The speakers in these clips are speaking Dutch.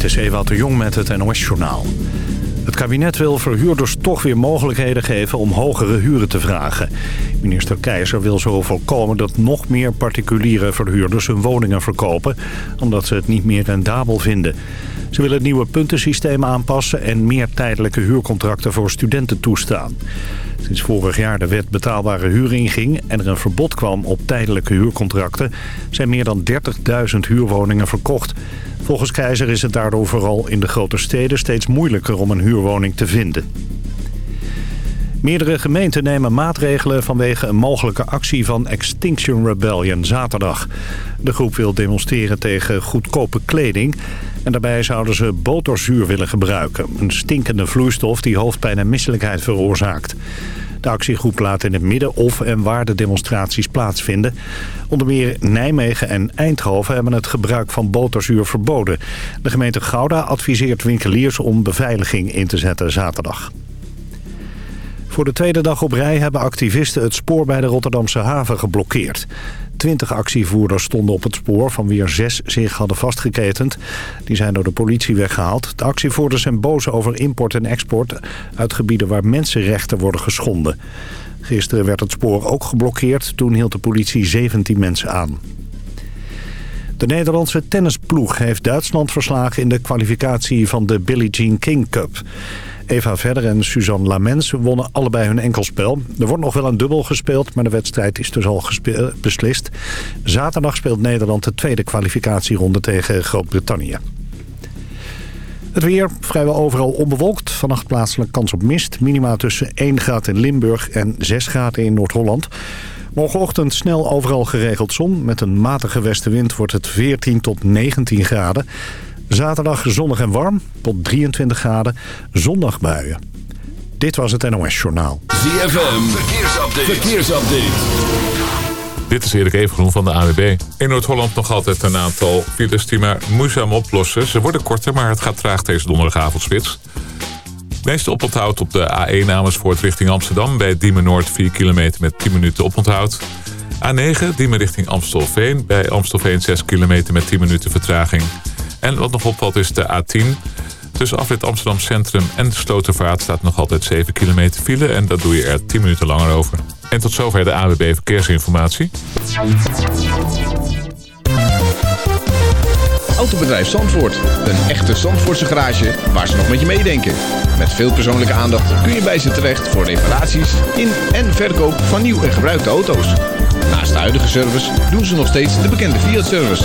Dit is Ewout de Jong met het NOS-journaal. Het kabinet wil verhuurders toch weer mogelijkheden geven om hogere huren te vragen. Minister Keizer wil zo voorkomen dat nog meer particuliere verhuurders hun woningen verkopen... omdat ze het niet meer rendabel vinden. Ze willen het nieuwe puntensysteem aanpassen en meer tijdelijke huurcontracten voor studenten toestaan. Sinds vorig jaar de wet betaalbare huur inging en er een verbod kwam op tijdelijke huurcontracten... zijn meer dan 30.000 huurwoningen verkocht. Volgens Keizer is het daardoor vooral in de grote steden steeds moeilijker om een huurwoning te vinden. Meerdere gemeenten nemen maatregelen vanwege een mogelijke actie van Extinction Rebellion zaterdag. De groep wil demonstreren tegen goedkope kleding en daarbij zouden ze boterzuur willen gebruiken. Een stinkende vloeistof die hoofdpijn en misselijkheid veroorzaakt. De actiegroep laat in het midden of en waar de demonstraties plaatsvinden. Onder meer Nijmegen en Eindhoven hebben het gebruik van boterzuur verboden. De gemeente Gouda adviseert winkeliers om beveiliging in te zetten zaterdag. Voor de tweede dag op rij hebben activisten het spoor bij de Rotterdamse haven geblokkeerd. Twintig actievoerders stonden op het spoor van wie er zes zich hadden vastgeketend. Die zijn door de politie weggehaald. De actievoerders zijn boos over import en export uit gebieden waar mensenrechten worden geschonden. Gisteren werd het spoor ook geblokkeerd. Toen hield de politie 17 mensen aan. De Nederlandse tennisploeg heeft Duitsland verslagen in de kwalificatie van de Billie Jean King Cup. Eva Verder en Suzanne Lamens wonnen allebei hun enkelspel. Er wordt nog wel een dubbel gespeeld, maar de wedstrijd is dus al beslist. Zaterdag speelt Nederland de tweede kwalificatieronde tegen Groot-Brittannië. Het weer vrijwel overal onbewolkt. Vannacht plaatselijk kans op mist. Minima tussen 1 graad in Limburg en 6 graden in Noord-Holland. Morgenochtend snel overal geregeld zon. Met een matige westenwind wordt het 14 tot 19 graden. Zaterdag zonnig en warm, tot 23 graden. Zondag buien. Dit was het NOS Journaal. ZFM, verkeersupdate. verkeersupdate. Dit is Erik Evengroen van de AWB. In Noord-Holland nog altijd een aantal files die maar moeizaam oplossen. Ze worden korter, maar het gaat traag deze donderdagavondspits. Meeste oponthoud op de A1 Amersfoort richting Amsterdam... bij Diemen Noord 4 kilometer met 10 minuten oponthoud. A9 Diemen richting Amstelveen. Bij Amstelveen 6 kilometer met 10 minuten vertraging. En wat nog opvalt is de A10. Tussen afrit Amsterdam Centrum en de Slotervaart staat nog altijd 7 kilometer file. En dat doe je er 10 minuten langer over. En tot zover de AWB Verkeersinformatie. Autobedrijf Zandvoort. Een echte Zandvoortse garage waar ze nog met je meedenken. Met veel persoonlijke aandacht kun je bij ze terecht voor reparaties in en verkoop van nieuw en gebruikte auto's. Naast de huidige service doen ze nog steeds de bekende Fiat-service.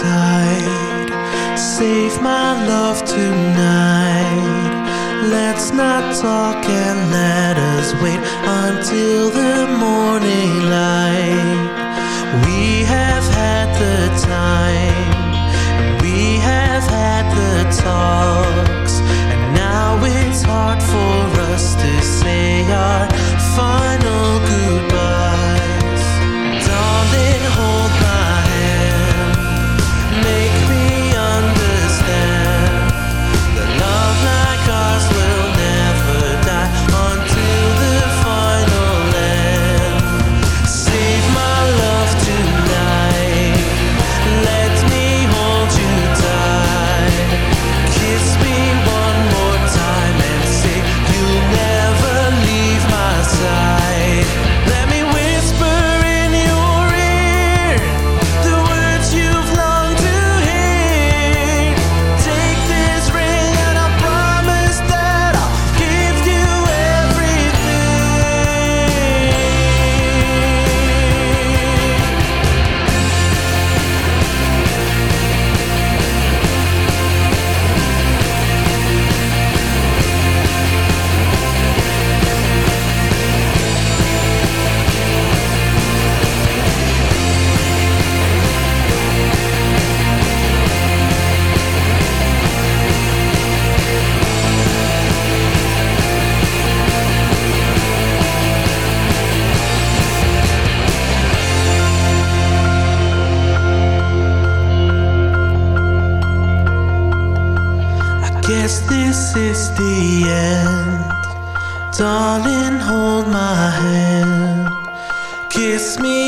Tight. Save my love tonight. Let's not talk and let us wait until the morning light. We have had the time, we have had the talks, and now it's hard for us to say our final goodbyes.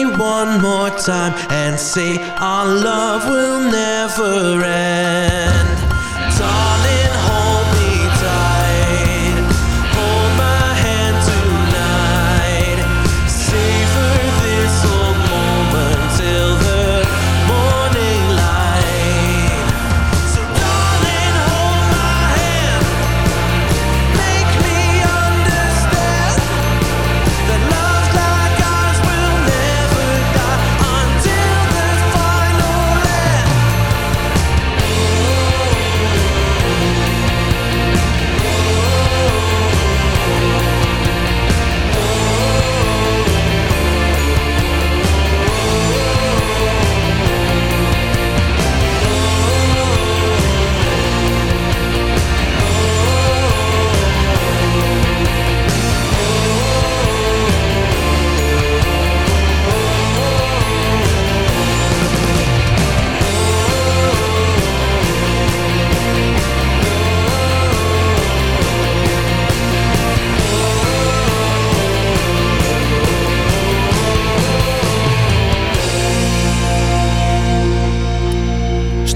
One more time and say our love will never end.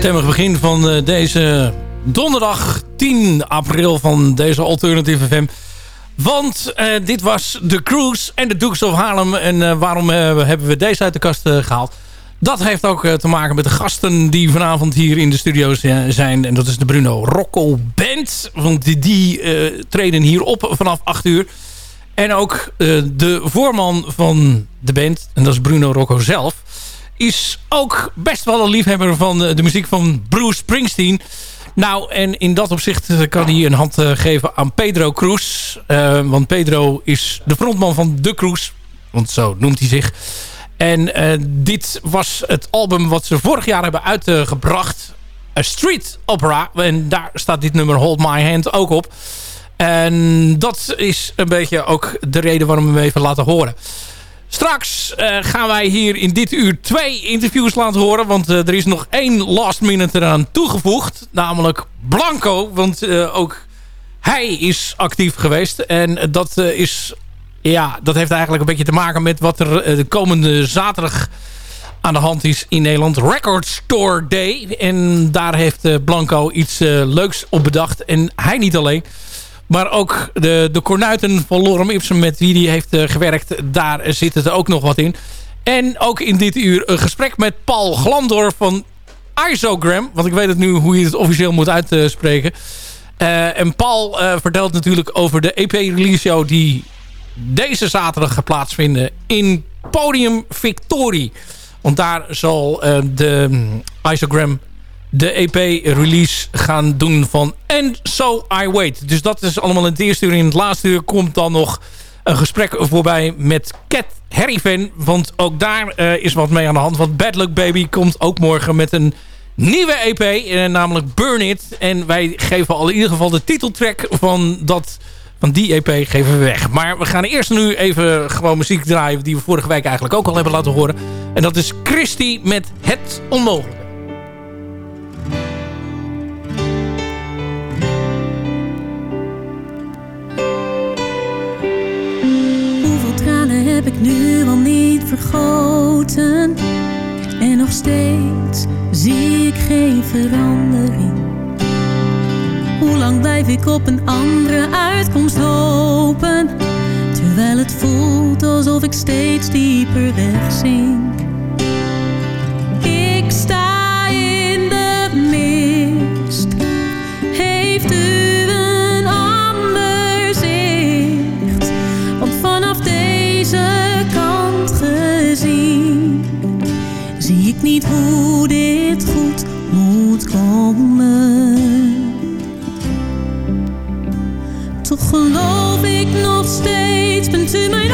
Stemmig begin van eh, deze donderdag 10 april van deze Alternative FM. Want eh, dit was The Cruise en de Dukes of Harlem. En eh, waarom hebben we deze uit de kast eh, gehaald? Dat heeft ook te maken met de gasten die vanavond hier in de studio zi- zijn. En dat is de Bruno Rocco Band. Want die, die treden hier op vanaf 8 uur. En ook de voorman van de band, en dat is Bruno Rocco zelf... is ook best wel een liefhebber van eh, de muziek van Bruce Springsteen. Nou, en in dat opzicht eh, kan hij een hand eh, geven aan Pedro Cruz. Want Pedro is de frontman van The Cruz. Want zo noemt hij zich. En dit was het album wat ze vorig jaar hebben uitgebracht. A Street Opera. En daar staat dit nummer Hold My Hand ook op. En dat is een beetje ook de reden waarom we hem even laten horen. Straks eh, gaan wij hier in dit uur twee interviews laten horen. Want eh, er is nog één last minute eraan toegevoegd. Namelijk Blanco. Want eh, ook hij is actief geweest. En dat is... Ja, dat heeft eigenlijk een beetje te maken met wat er de komende zaterdag aan de hand is in Nederland. Record Store Day. En daar heeft Blanco iets leuks op bedacht. En hij niet alleen. Maar ook de, de kornuiten van Lorem Ipsum met wie hij heeft eh, gewerkt. Daar zit het ook nog wat in. En ook in dit uur een gesprek met Paul Glandor van Isogram. Want ik weet het nu hoe je het officieel moet uitspreken. Eh, en Paul eh, vertelt natuurlijk over de EP-release show... die deze zaterdag gaat plaatsvinden in Podium Victorie. Want daar zal de mm, Isogram de EP-release gaan doen van And So I Wait. Dus dat is allemaal in het eerste uur. In het laatste uur komt dan nog een gesprek voorbij met Cat Harryvan. Want ook daar eh, is wat mee aan de hand. Want Bad Luck Baby komt ook morgen met een nieuwe EP. eh, namelijk Burn It. En wij geven al in ieder geval de titeltrack van, dat, van die EP geven we weg. Maar we gaan eerst nu even gewoon muziek draaien... die we vorige week eigenlijk ook al hebben laten horen. En dat is Christy met Het Onmogelijke. Heb ik nu al niet vergoten? En nog steeds zie ik geen verandering. Hoe lang blijf ik op een andere uitkomst hopen? Terwijl het voelt alsof ik steeds dieper wegzink. Geloof ik nog steeds, bent u mijn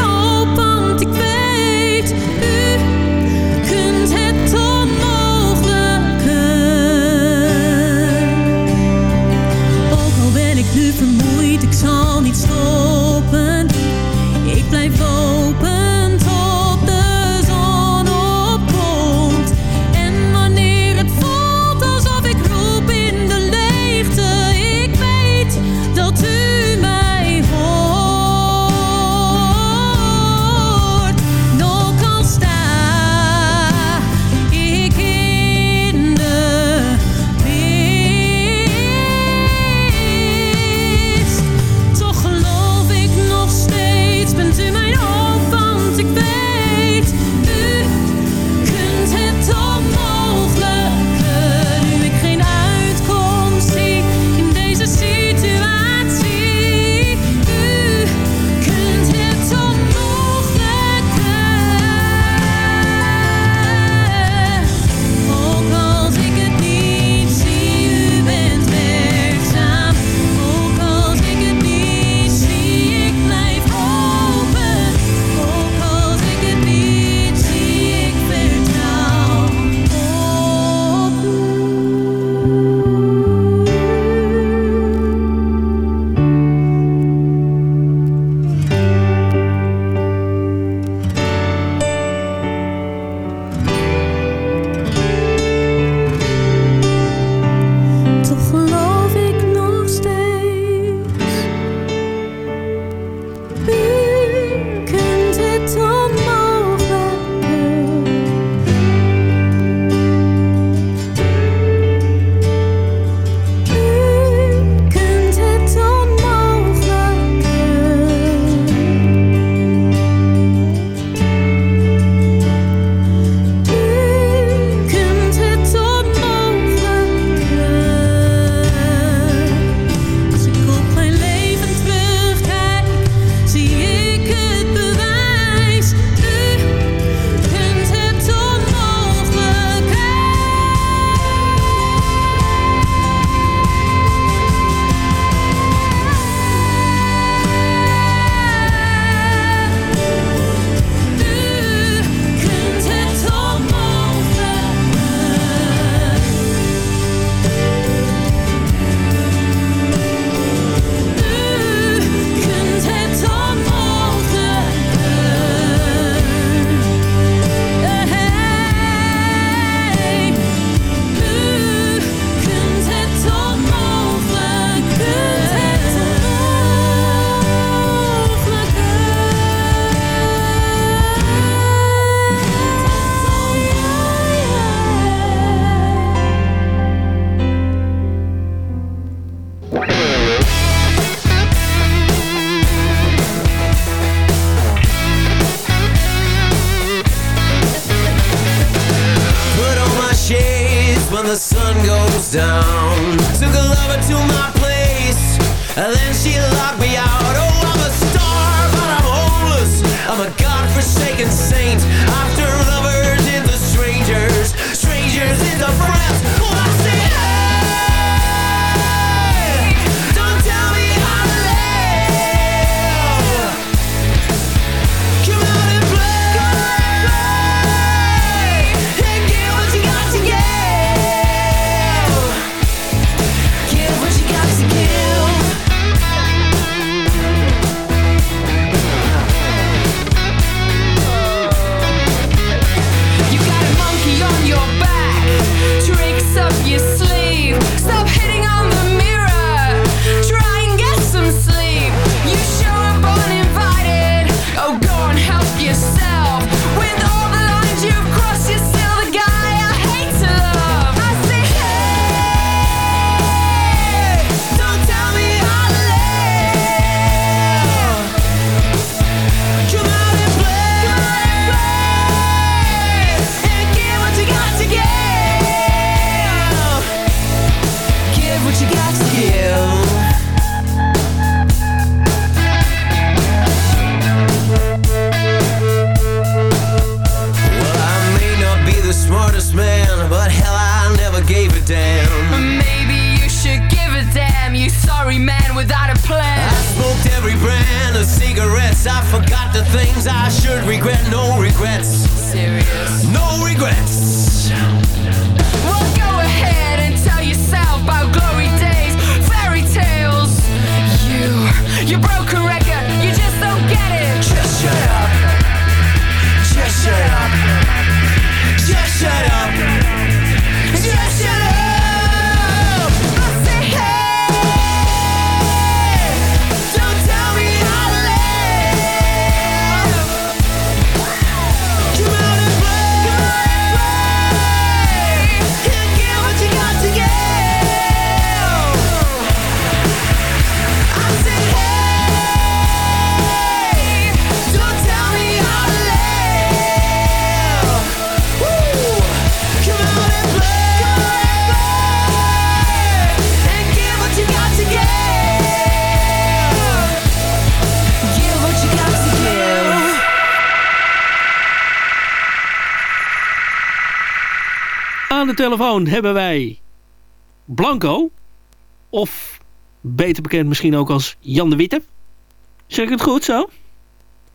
without a plan. I smoked every brand of cigarettes. I forgot the things I should regret. No regrets. Serious. No regrets. Well, go ahead and tell yourself about glory days, fairy tales. You, you broke a record, you just don't get it. Just shut up. Just shut up. De telefoon hebben wij Blanco. Of beter bekend misschien ook als Jan de Witte. Zeg ik het goed zo?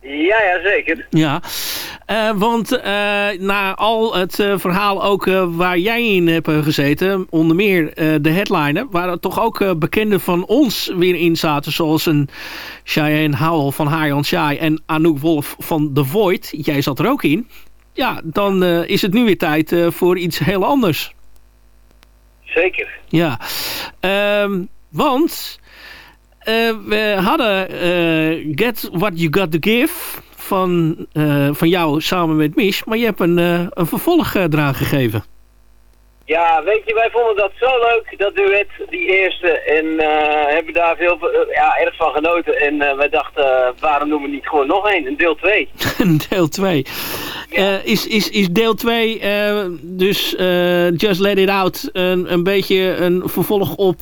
Ja, ja, zeker. Ja, Eh, want eh, na al het eh, verhaal ook waar jij in hebt gezeten, onder meer de headliner, waar er toch ook bekenden van ons weer in zaten, zoals een Cheyenne Howell van Hayan Shai en Anouk Wolf van The Void. Jij zat er ook in. Ja, dan eh, is het nu weer tijd eh, voor iets heel anders. Zeker. Ja, Ehm, want eh, we hadden eh, Get What You Got To Give van, van jou samen met Mish. Maar je hebt een, een vervolg eraan gegeven. Ja, weet je, wij vonden dat zo leuk, dat duet, die eerste. En eh, hebben daar veel, eh, ja, erg van genoten. En eh, wij dachten, waarom doen we niet gewoon nog één, een deel 2? deel 2. is, is, is deel 2 dus Just Let It Out een, een beetje een vervolg op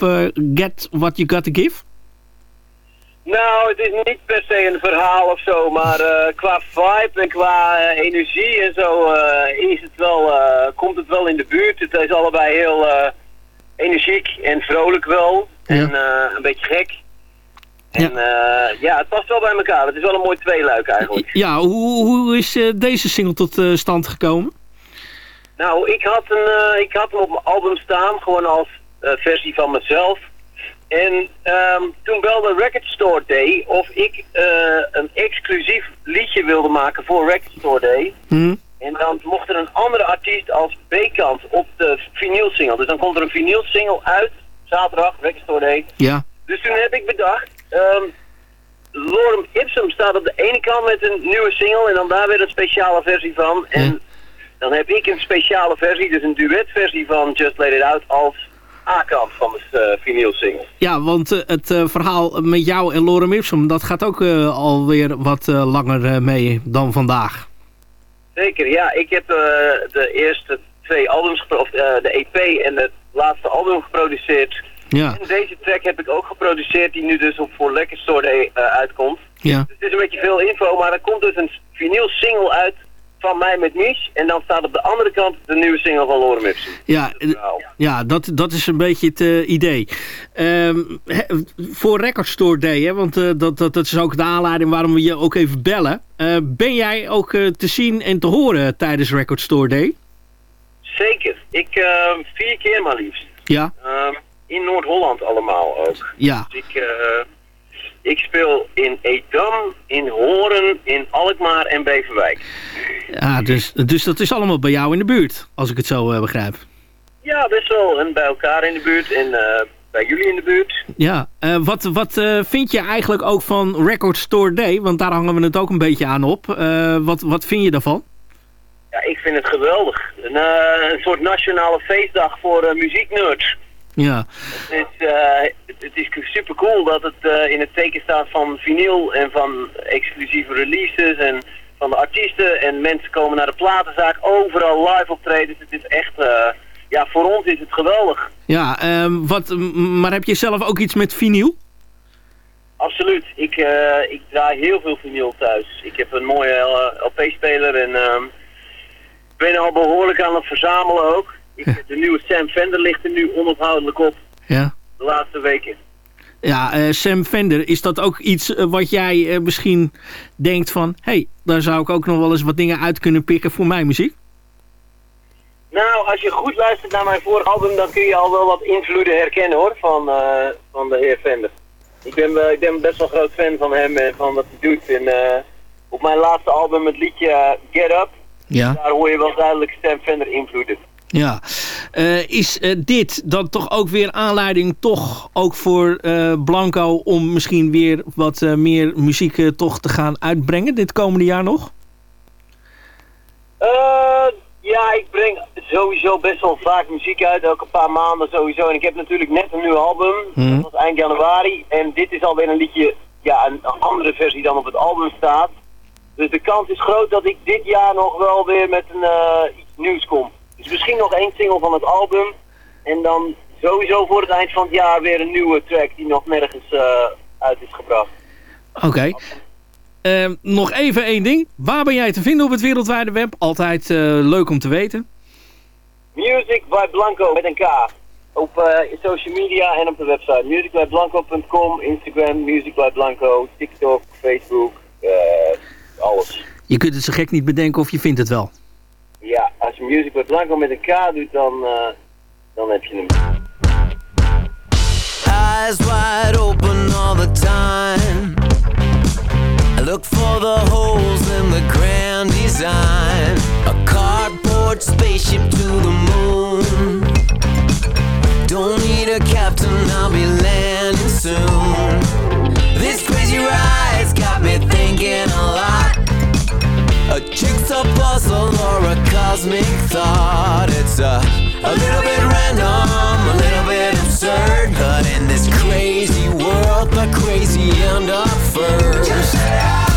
Get What You Got To Give? Nou, het is niet per se een verhaal of zo, maar eh, qua vibe en qua eh, energie en zo eh, is het wel, komt het wel in de buurt. Het is allebei heel energiek en vrolijk wel. En een beetje gek. En ja. ja, het past wel bij elkaar. Het is wel een mooi tweeluik eigenlijk. Ja, hoe, hoe is deze single tot stand gekomen? Nou, ik had, een, ik had hem op mijn album staan, gewoon als versie van mezelf. En ehm, toen belde Record Store Day of ik eh, een exclusief liedje wilde maken voor Record Store Day. Hm? En dan mocht er een andere artiest als B-kant op de vinyl single. Dus dan komt er een vinyl single uit, zaterdag, Record Store Day. Ja. Dus toen heb ik bedacht, ehm Lorem Ipsum staat op de ene kant met een nieuwe single en dan daar weer een speciale versie van. En dan heb ik een speciale versie, dus een duetversie van Just Let It Out als A-kant van de uh, vinyl single. Ja, want uh, het uh, verhaal met jou en Lorem Ipsum, dat gaat ook alweer wat langer mee dan vandaag. Zeker, ja. Ik heb de eerste twee albums, of de EP en het laatste album geproduceerd. Ja. En deze track heb ik ook geproduceerd, die nu dus op voor Lekker Store Day uitkomt. Ja. Dus het is een beetje veel info, maar er komt dus een vinyl single uit van mij met Niche. En dan staat op de andere kant de nieuwe single van Lorem Ipsum. Ja, ja dat, dat is een beetje het uh, idee. Um, he, voor Record Store Day, hè, want uh, dat, dat, dat is ook de aanleiding waarom we je ook even bellen. Uh, ben jij ook te zien en te horen tijdens Record Store Day? Zeker. Ik ehm, vier keer maar liefst. Ja. Um, in Noord-Holland allemaal ook. Ja. Dus ik... Ik speel in Edam, in Horen, in Alkmaar en Beverwijk. Ja, dus, dus dat is allemaal bij jou in de buurt, als ik het zo uh, begrijp. Ja, best wel. En bij elkaar in de buurt en uh, bij jullie in de buurt. Ja, uh, wat, wat vind je eigenlijk ook van Record Store Day? Want daar hangen we het ook een beetje aan op. wat, wat vind je daarvan? Ja, ik vind het geweldig. Een, een soort nationale feestdag voor muzieknerds. Ja. Het is, uh, het is super cool dat het uh, in het teken staat van vinyl en van exclusieve releases en van de artiesten. En mensen komen naar de platenzaak, overal live optreden. Dus het is echt, uh, ja, voor ons is het geweldig. Ja, um, wat, maar heb je zelf ook iets met vinyl? Absoluut. Ik, ik draai heel veel vinyl thuis. Ik heb een mooie LP-speler en um, ben al behoorlijk aan het verzamelen ook. Ik, de nieuwe Sam Fender ligt er nu onophoudelijk op. Ja. De laatste weken. Ja, uh, Sam Fender, is dat ook iets uh, wat jij uh, misschien denkt van... hé, hey, daar zou ik ook nog wel eens wat dingen uit kunnen pikken voor mijn muziek? Nou, als je goed luistert naar mijn vorige album... dan kun je al wel wat invloeden herkennen hoor, van, van de heer Fender. Ik ben, ik ben best wel groot fan van hem en van wat hij doet. En op mijn laatste album, het liedje Get Up... Ja. daar hoor je wel duidelijk Sam Fender invloeden. Ja, uh, is uh, dit dan toch ook weer aanleiding toch ook voor uh, Blanco om misschien weer wat meer muziek toch te gaan uitbrengen dit komende jaar nog? ja, ik breng sowieso best wel vaak muziek uit, elke paar maanden sowieso. En ik heb natuurlijk net een nieuw album, Hmm. dat was eind januari. En dit is alweer een liedje, ja, een, een andere versie dan op het album staat. Dus de kans is groot dat ik dit jaar nog wel weer met een, iets nieuws kom. Dus misschien nog één single van het album. En dan sowieso voor het eind van het jaar weer een nieuwe track die nog nergens uh, uit is gebracht. Oké. Okay. Uh, nog even één ding. Waar ben jij te vinden op het wereldwijde web? Altijd uh, leuk om te weten. Music by Blanco met een K. Op uh, social media en op de website. musicbyblanco.com, Instagram, Music by Blanco, TikTok, Facebook, alles. Je kunt het zo gek niet bedenken of je vindt het wel. Ja, als je Music with Blanco met een K doet, dan, uh, dan heb je hem. Eyes wide open all the time. I look for the holes in the grand design. A cardboard spaceship to the moon. Don't need a captain, I'll be landing soon. This crazy ride's got me thinking a lot. A jigsaw puzzle or a cosmic thought. It's a, a little bit random, a little bit absurd. But in this crazy world, the crazy end up first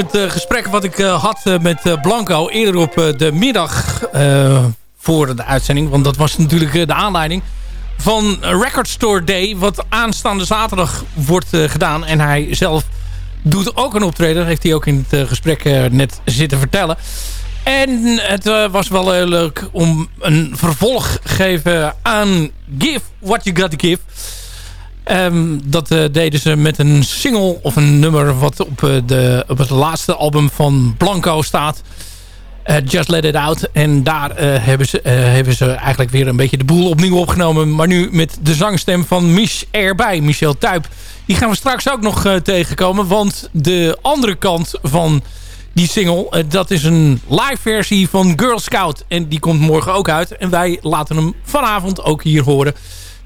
het eh, gesprek wat ik eh, had eh, met Blanco eerder op de middag voor de uitzending. Want dat was natuurlijk de aanleiding van Record Store Day. Wat aanstaande zaterdag wordt gedaan. En hij zelf doet ook een optreden. Heeft hij ook in het gesprek net zitten vertellen. En het was wel heel leuk om een vervolg te geven aan Give What You Got To Give. Ehm, dat eh, deden ze met een single of een nummer wat op, eh, de, op het laatste album van Blanco staat. Eh, Just Let It Out. En daar hebben, ze, hebben ze eigenlijk weer een beetje de boel opnieuw opgenomen. Maar nu met de zangstem van Mich erbij, Michel Tuip. Die gaan we straks ook nog tegenkomen. Want de andere kant van die single, dat is een live versie van Girl Scout. En die komt morgen ook uit. En wij laten hem vanavond ook hier horen.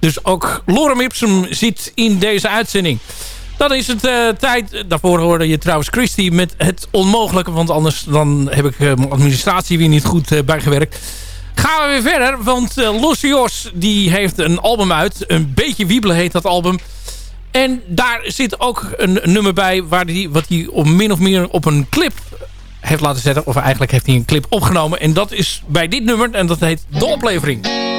Dus ook Lorem Ipsum zit in deze uitzending. Dan is het eh, tijd. Daarvoor hoorde je trouwens Christy met het onmogelijke. Want anders dan heb ik eh, mijn administratie weer niet goed eh, bijgewerkt. Gaan we weer verder. Want Lucios die heeft een album uit. Een beetje wiebelen heet dat album. En daar zit ook een nummer bij. Waar die, wat hij op min of meer op een clip heeft laten zetten. Of eigenlijk heeft hij een clip opgenomen. En dat is bij dit nummer. En dat heet De Oplevering.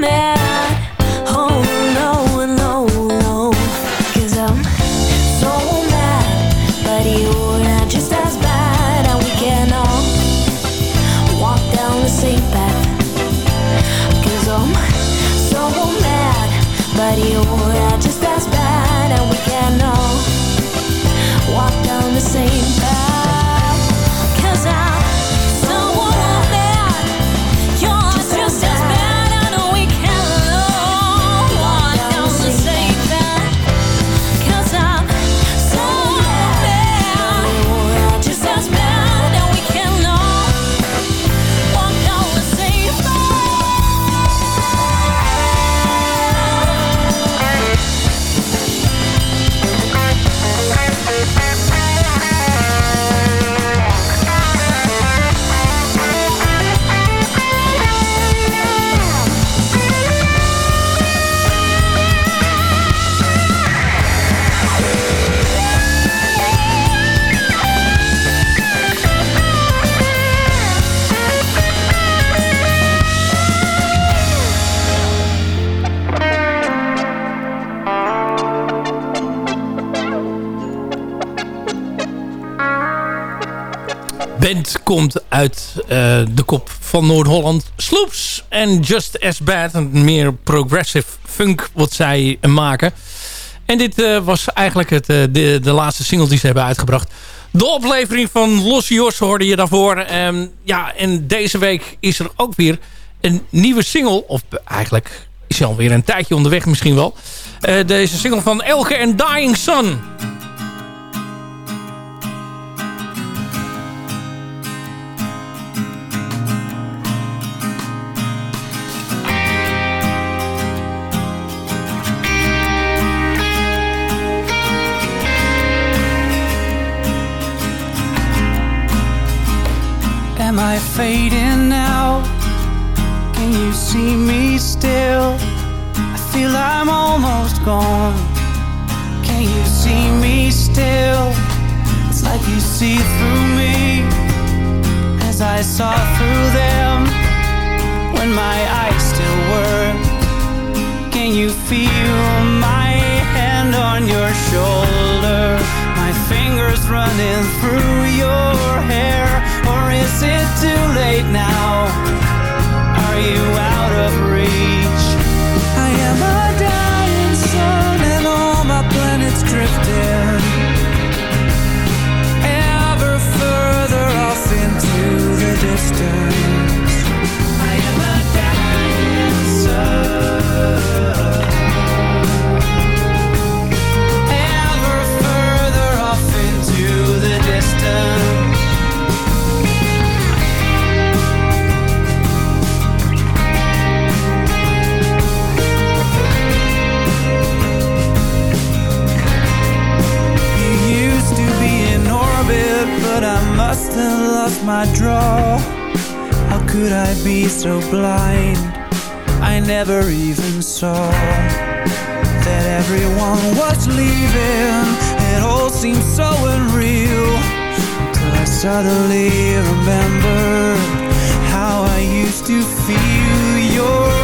Mad. Komt uit eh, de kop van Noord-Holland. Sloops en Just As Bad. Een meer progressive funk wat zij maken. En dit eh, was eigenlijk het, eh, de, laatste single die ze hebben uitgebracht. De oplevering van Los Jos hoorde je daarvoor. Ehm, ja, en deze week is er ook weer een nieuwe single. Of eigenlijk is hij alweer een tijdje onderweg misschien wel. Deze single van Elke en Dying Sun. See me still? I feel I'm almost gone. Can you see me still? It's like you see through me as I saw through them when my eyes still were. Can you feel my hand on your shoulder? My fingers running through your hair, or is it too late now? Are you out of reach? I am have lost my draw. How could I be so blind? I never even saw that everyone was leaving. It all seemed so unreal until I suddenly remembered how I used to feel your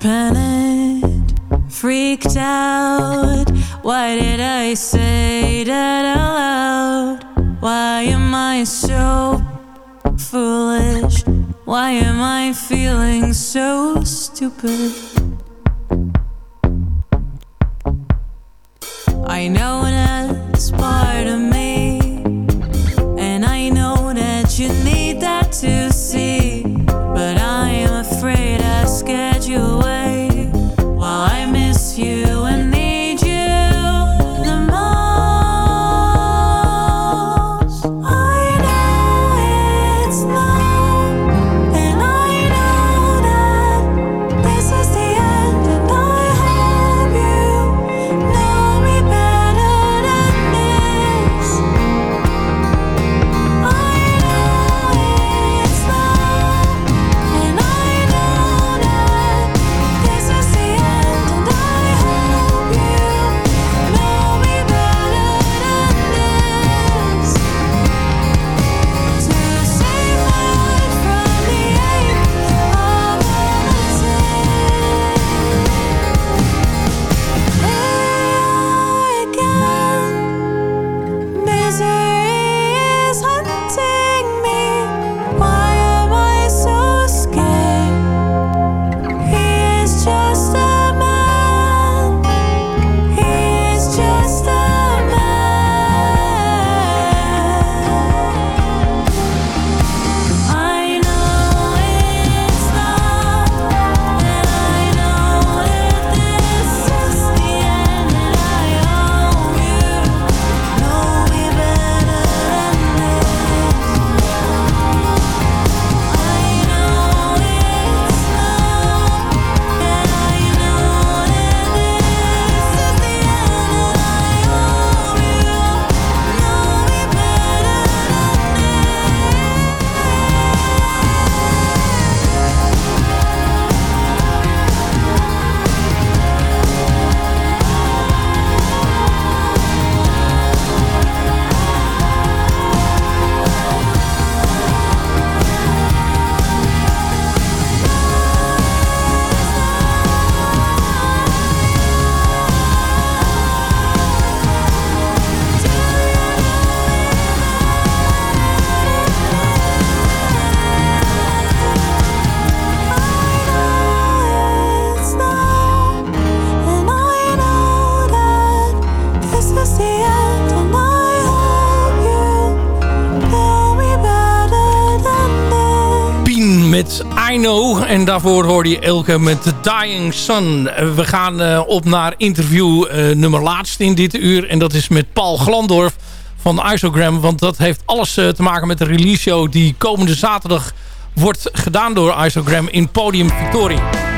panicked, freaked out. Why did I say that out loud? Why am I so foolish? Why am I feeling so stupid? I know part En daarvoor hoorde je Elke met The Dying Sun. Eh, we gaan eh, op naar interview eh, nummer laatst in dit uur. En dat is met Paul Glandorf van Isogram. Want dat heeft alles te maken met de release show... die komende zaterdag wordt gedaan door Isogram in Podium Victoria.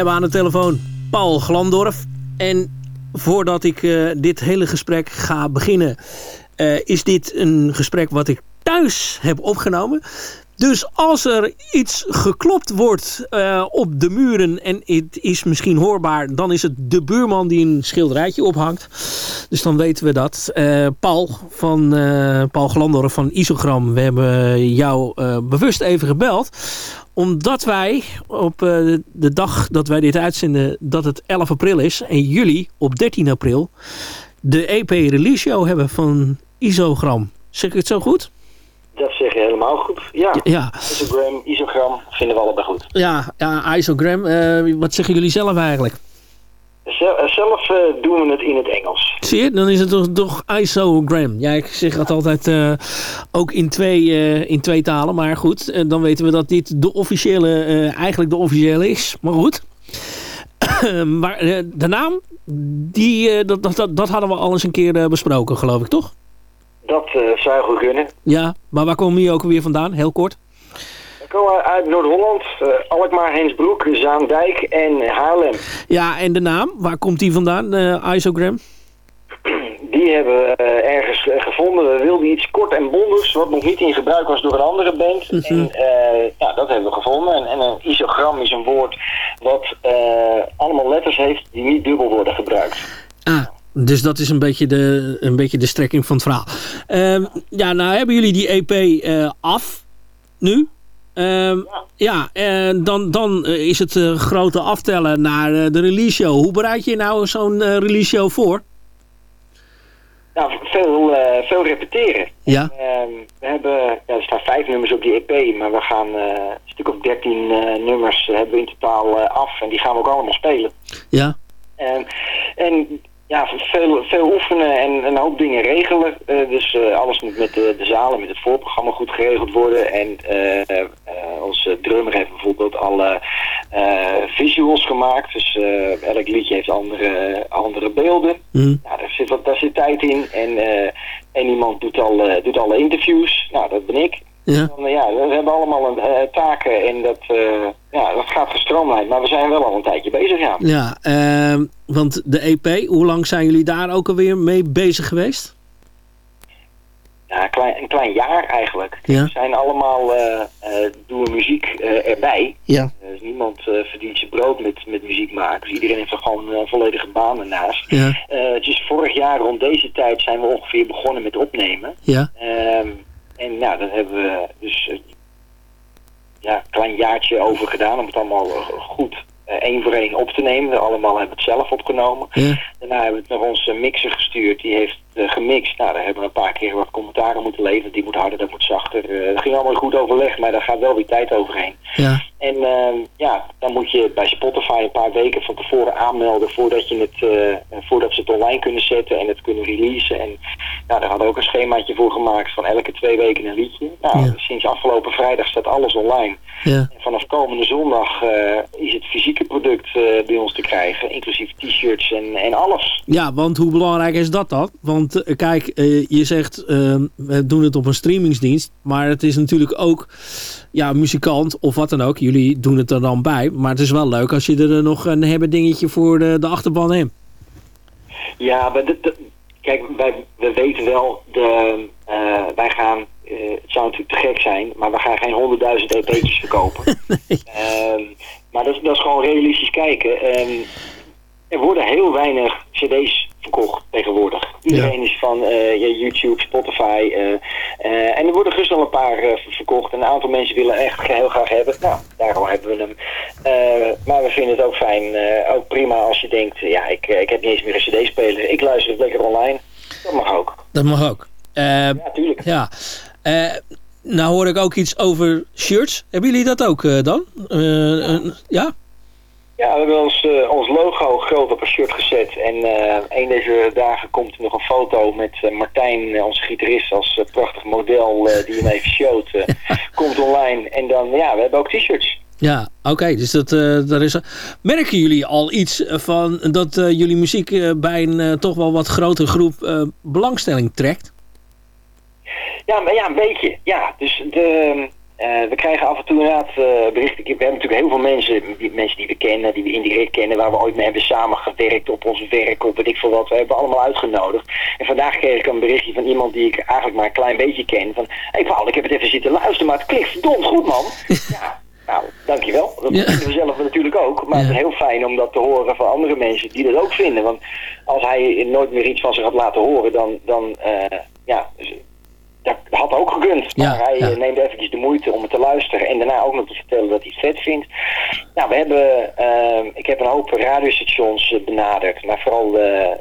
Hebben aan de telefoon Paul Glandorf. En voordat ik uh, dit hele gesprek ga beginnen... Uh, is dit een gesprek wat ik thuis heb opgenomen. Dus als er iets geklopt wordt eh, op de muren en het is misschien hoorbaar, dan is het de buurman die een schilderijtje ophangt. Dus dan weten we dat. Eh, Paul van eh, Paul Glandorf van Isogram, we hebben jou eh, bewust even gebeld omdat wij op eh, de dag dat wij dit uitzenden, dat het 11 april is, en jullie op 13 april, de EP release show hebben van Isogram. Zeg ik het zo goed? Dat zeg je helemaal goed. Ja, Ja, Instagram, isogram vinden we allebei goed. ja, ja Isogram. eh, wat zeggen jullie zelf eigenlijk? Eh, Zelf eh, doen we het in het Engels. Zie je, dan is het toch, toch Isogram. Ja, ik zeg dat altijd eh, ook in twee, in twee talen. Maar goed, dan weten we dat dit de officiële, eigenlijk de officiële is. Maar goed. maar de naam, die, dat, dat, dat, hadden we al eens een keer besproken, geloof ik, toch? Dat zou goed kunnen. Ja, maar waar komen jullie ook weer vandaan? Heel kort. Komen uit Noord-Holland, eh, Alkmaar, Heemsbroek, Zaandijk en Haarlem. Ja, en de naam, waar komt die vandaan, de Isogram? Die hebben we eh, ergens eh, gevonden. We wilden iets kort en bondigs, wat nog niet in gebruik was door een andere band. Mhm. En eh, ja, dat hebben we gevonden. En, en een isogram is een woord wat eh, allemaal letters heeft die niet dubbel worden gebruikt. Ah, dus dat is een beetje de, een beetje de strekking van het verhaal. Ehm, ja, nou hebben jullie die EP eh, af nu. Ehm, ja, en dan, dan eh, is het eh, grote aftellen naar eh, de release show. Hoe bereid je nou zo'n release show voor? Nou, veel, veel repeteren. Ja. Ehm, we hebben, ja, er staan vijf nummers op die EP, maar we gaan een stuk of dertien nummers hebben we in totaal af. En die gaan we ook allemaal spelen. Ja. En, en ja, veel, veel oefenen en een hoop dingen regelen. Eh, dus eh, alles moet met de, de zalen, met het voorprogramma goed geregeld worden. En eh, onze drummer heeft bijvoorbeeld alle visuals gemaakt. Dus elk liedje heeft andere, andere beelden. Hm. Ja, daar, zit daar zit tijd in. En, en iemand doet, al, doet alle interviews. Nou, dat ben ik. Ja. Dan, eh, ja, we hebben allemaal een, eh, taken en dat, eh, ja, dat gaat gestroomlijnd. Maar we zijn wel al een tijdje bezig, ja. Ja, ehm, want de EP, hoe lang zijn jullie daar ook alweer mee bezig geweest? Ja, een klein, een klein jaar eigenlijk. Ja. We zijn allemaal, doen we muziek erbij. Ja. Dus niemand verdient zijn brood met, met muziek maken. Dus iedereen heeft er gewoon een volledige baan ernaast. Ja. Het is vorig jaar rond deze tijd zijn we ongeveer begonnen met opnemen. Ja. Ehm, en nou, dat hebben we dus eh, ja, een klein jaartje over gedaan om het allemaal eh, goed eh, één voor één op te nemen. We allemaal hebben het zelf opgenomen. Ja. Daarna hebben we het naar onze mixer gestuurd. Die heeft gemixt. Nou, daar hebben we een paar keer wat commentaren moeten leveren. Die moet harder, dat moet zachter. Eh dat ging allemaal goed overleg, maar daar gaat wel weer tijd overheen. Ja. En ehm, ja, dan moet je bij Spotify een paar weken van tevoren aanmelden voordat, je het, eh, voordat ze het online kunnen zetten en het kunnen releasen. En nou, daar hadden we ook een schemaatje voor gemaakt van elke twee weken een liedje. Nou, Ja. sinds afgelopen vrijdag staat alles online. Ja. En vanaf komende zondag eh, is het fysieke product eh, bij ons te krijgen, inclusief t-shirts en, en alles. Ja, want hoe belangrijk is dat dan? Want eh, kijk, eh, je zegt eh, we doen het op een streamingsdienst. Maar het is natuurlijk ook ja, muzikant of wat dan ook. Jullie doen het er dan bij. Maar het is wel leuk als je er nog een hebben dingetje voor de, de achterban hebt. Ja, maar kijk, wij, we weten wel, de, eh, wij gaan, eh, het zou natuurlijk te gek zijn, maar we gaan geen honderdduizend EP'tjes verkopen. Ehm, maar dat, is- dat is gewoon realistisch kijken. Ehm, er worden heel weinig cd's verkocht tegenwoordig. Iedereen is van ja, YouTube, Spotify. eh, eh, en er worden gerust al een paar ver- verkocht. En een aantal mensen willen echt heel graag hebben. Nou, daarom hebben we hem. Maar we vinden het ook fijn, ook prima als je denkt... ja, ik, ik heb niet eens meer een cd-speler. Ik luister het lekker online. Dat mag ook. Dat mag ook. Ja, tuurlijk. ja. Nou hoor ik ook iets over shirts. Hebben jullie dat ook dan? Ja? Ja, we hebben ons, eh, ons logo groot op een shirt gezet. En eh, een deze dagen komt er nog een foto met eh, Martijn, onze gitarist, als prachtig model die hem even showt. komt online. En dan, ja, we hebben ook t-shirts. Ja, oké. dus dat, daar is. Merken jullie al iets van dat jullie muziek bij een toch wel wat grotere groep belangstelling trekt? Ja, maar ja, een beetje. Ja, dus de, eh, we krijgen af en toe inderdaad eh, berichten. We hebben natuurlijk heel veel mensen die, mensen die we kennen, die we indirect kennen, waar we ooit mee hebben samengewerkt op ons werk, op weet ik veel wat. We hebben allemaal uitgenodigd. En vandaag kreeg ik een berichtje van iemand die ik eigenlijk maar een klein beetje ken. Van, hé hey Paul, ik heb het even zitten luisteren, maar het klinkt verdomd goed man. ja, nou, dankjewel. Dat Ja. vinden we zelf natuurlijk ook. Maar het is heel fijn om dat te horen van andere mensen die dat ook vinden. Want als hij nooit meer iets van zich had laten horen, dan, dan eh, ja, dat had ook gekund. Maar Ja, hij ja. eh, neemt eventjes de moeite om het te luisteren en daarna ook nog te vertellen dat hij het vet vindt. Nou, we hebben, ehm, ik heb een hoop radiostations eh, benaderd, maar vooral de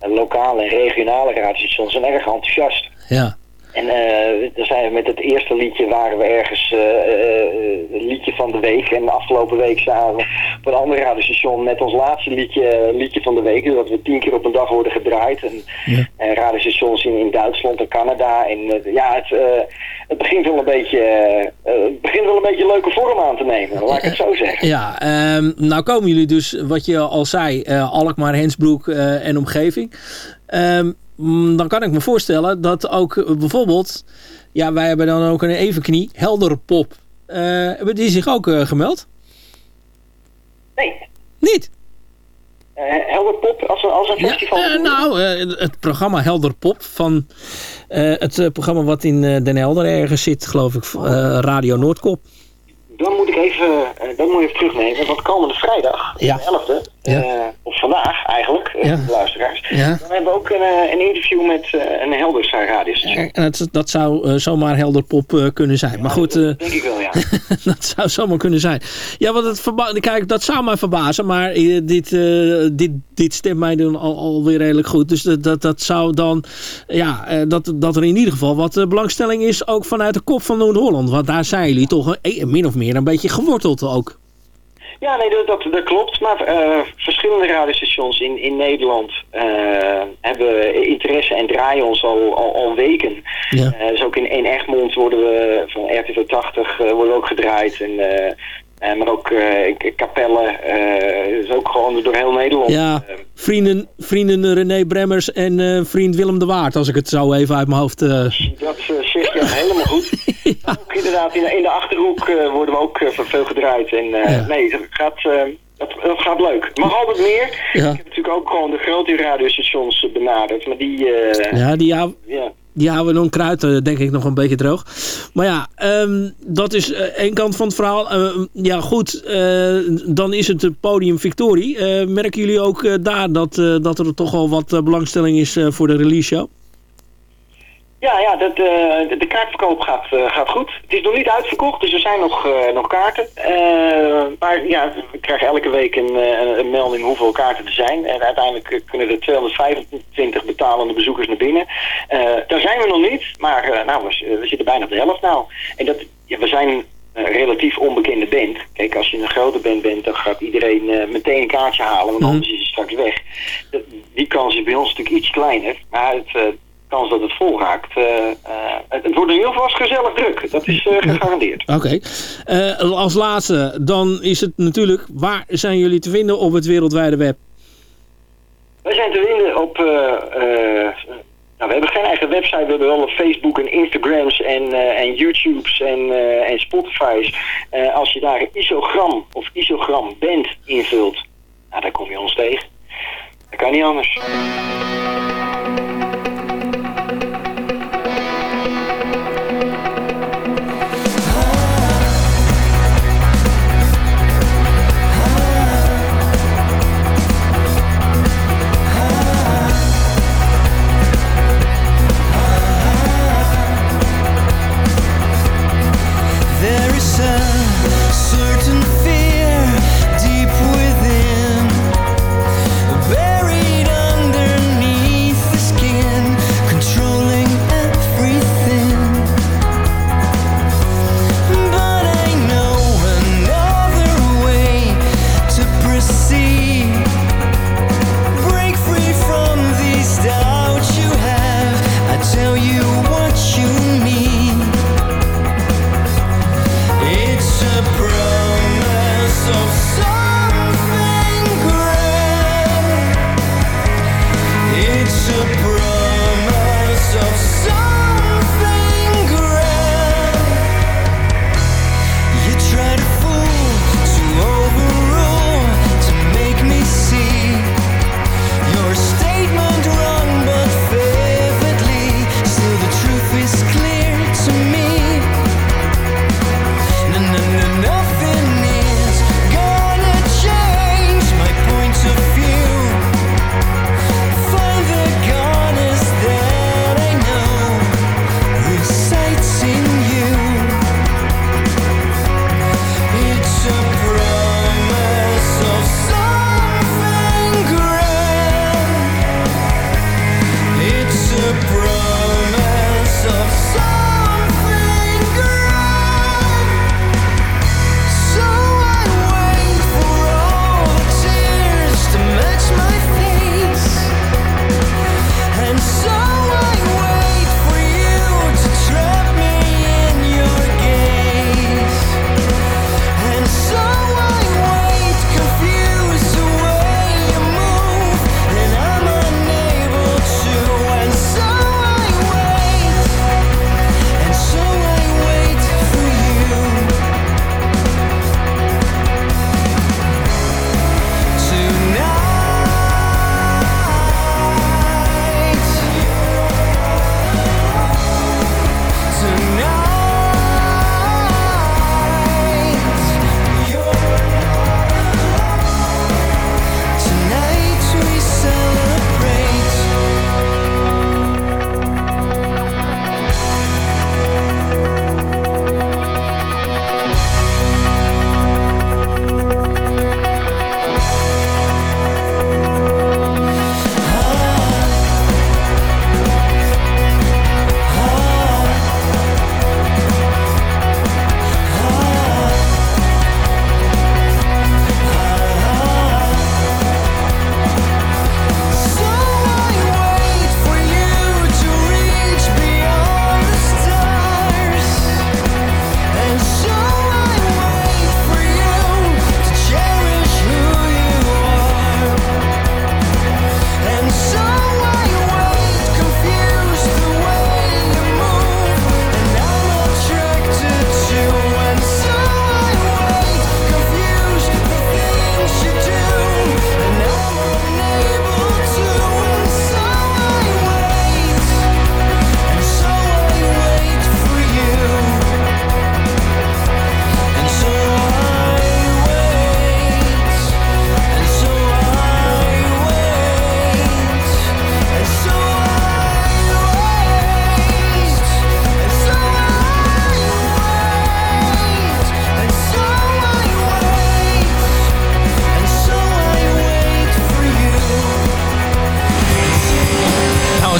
ehm, lokale en regionale radiostations zijn erg enthousiast. Ja. En eh dan zijn we met het eerste liedje waren we ergens een liedje van de week. En de afgelopen week zaten we op een ander radiostation met ons laatste liedje, liedje van de week. Dus dat we tien keer op een dag worden gedraaid. En, en radiostations in, in Duitsland en Canada. En ja, het, het begint wel een beetje het begint wel een beetje leuke vorm aan te nemen. Laat ik het zo zeggen. Ja, ehm, nou komen jullie dus, wat je al zei, Alkmaar, Hensbroek en omgeving. Mm, dan kan ik me voorstellen dat ook eh, bijvoorbeeld, ja, wij hebben dan ook een evenknie, Helderpop. Eh hebben die zich ook eh, gemeld? Nee. Niet? Eh, Helder Pop als een, als een festival. Eh, nou, het programma Helderpop van eh, het programma wat in Den Helder ergens zit, geloof ik, Radio Noordkop. Dan moet ik even, dan moet even terugnemen, want komende vrijdag, Ja. de 11e, Ja. eh, of vandaag eigenlijk, eh, Ja. luisteraars, Ja. dan hebben we ook een, eh, een interview met eh, een Heldersa radiostation. En dat, dat zou zomaar Helderpop eh, kunnen zijn. Maar goed, eh, Denk ik wel, ja. dat zou zomaar kunnen zijn. Ja, want het kijk, dat zou mij verbazen. Maar dit, dit, dit stemt mij dan al, alweer redelijk goed. Dus dat, dat, dat zou dan... Ja, dat, dat er in ieder geval wat belangstelling is... ook vanuit de kop van Noord-Holland. Want daar zijn jullie toch min of meer een beetje geworteld ook. Ja, nee, dat, dat, dat klopt. Maar eh, verschillende radiostations in, in Nederland eh, hebben interesse en draaien ons al, al, al weken. Ja. Eh, dus ook in, in Egmond worden we van RTV 80 eh, worden we ook gedraaid. En, maar ook Capelle, is ook gewoon door heel Nederland. Ja, vrienden, vrienden René Bremmers en vriend Willem de Waard. Als ik het zo even uit mijn hoofd... Dat zeg je helemaal goed. Ook inderdaad, in de, in de Achterhoek eh, worden we ook eh, veel gedraaid. En eh, Ja. nee, dat gaat, dat, dat gaat leuk. Mag altijd meer. Ja. Ik heb natuurlijk ook gewoon de grote radiostations benaderd. Maar die, ja, die, ja. die houden dan kruid, denk ik, nog een beetje droog. Maar ja, ehm, dat is één kant van het verhaal. Ja, goed, dan is het podium Victorie. Eh, merken jullie ook daar dat, dat er toch al wat belangstelling is voor de release show? Ja, ja dat, eh, de, de kaartverkoop gaat, eh, gaat goed. Het is nog niet uitverkocht, dus er zijn nog, eh, nog kaarten. Maar ja, we krijgen elke week een, een melding hoeveel kaarten er zijn. En uiteindelijk kunnen er 225 betalende bezoekers naar binnen. Daar zijn we nog niet, maar nou, we, we zitten bijna op de helft nou. En dat, ja, we zijn een relatief onbekende band. Kijk, als je een grote band bent, dan gaat iedereen meteen een kaartje halen, want anders is het straks weg. Dat- die kans is bij ons natuurlijk iets kleiner, maar het... kans dat het vol raakt. eh, eh, het, wordt in ieder geval gezellig druk. Dat is eh, gegarandeerd. Oké. Als laatste, dan is het natuurlijk... Waar zijn jullie te vinden op het wereldwijde web? Wij zijn te vinden op... nou, we hebben geen eigen website. We hebben wel een Facebook en Instagrams en, en YouTubes en, en Spotify's. Als je daar isogram of isogram band invult, nou, dan kom je ons tegen. Dat kan niet anders.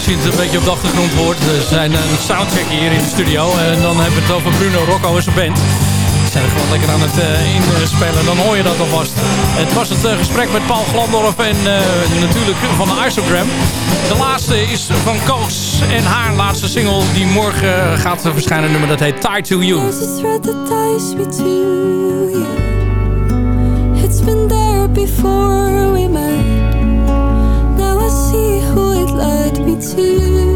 als je het een beetje op de achtergrond wordt, Er zijn een soundcheck hier in de studio. En dan hebben we het over Bruno Rocco en zijn band. Ze zijn er gewoon lekker aan het uh, inspelen. Dan hoor je dat alvast. Het was het eh, gesprek met Paul Glandorf en eh, natuurlijk van de Isogram. De laatste is van Koos en haar laatste single die morgen gaat verschijnen. nummer dat heet Tie to You. It's been there before we met 去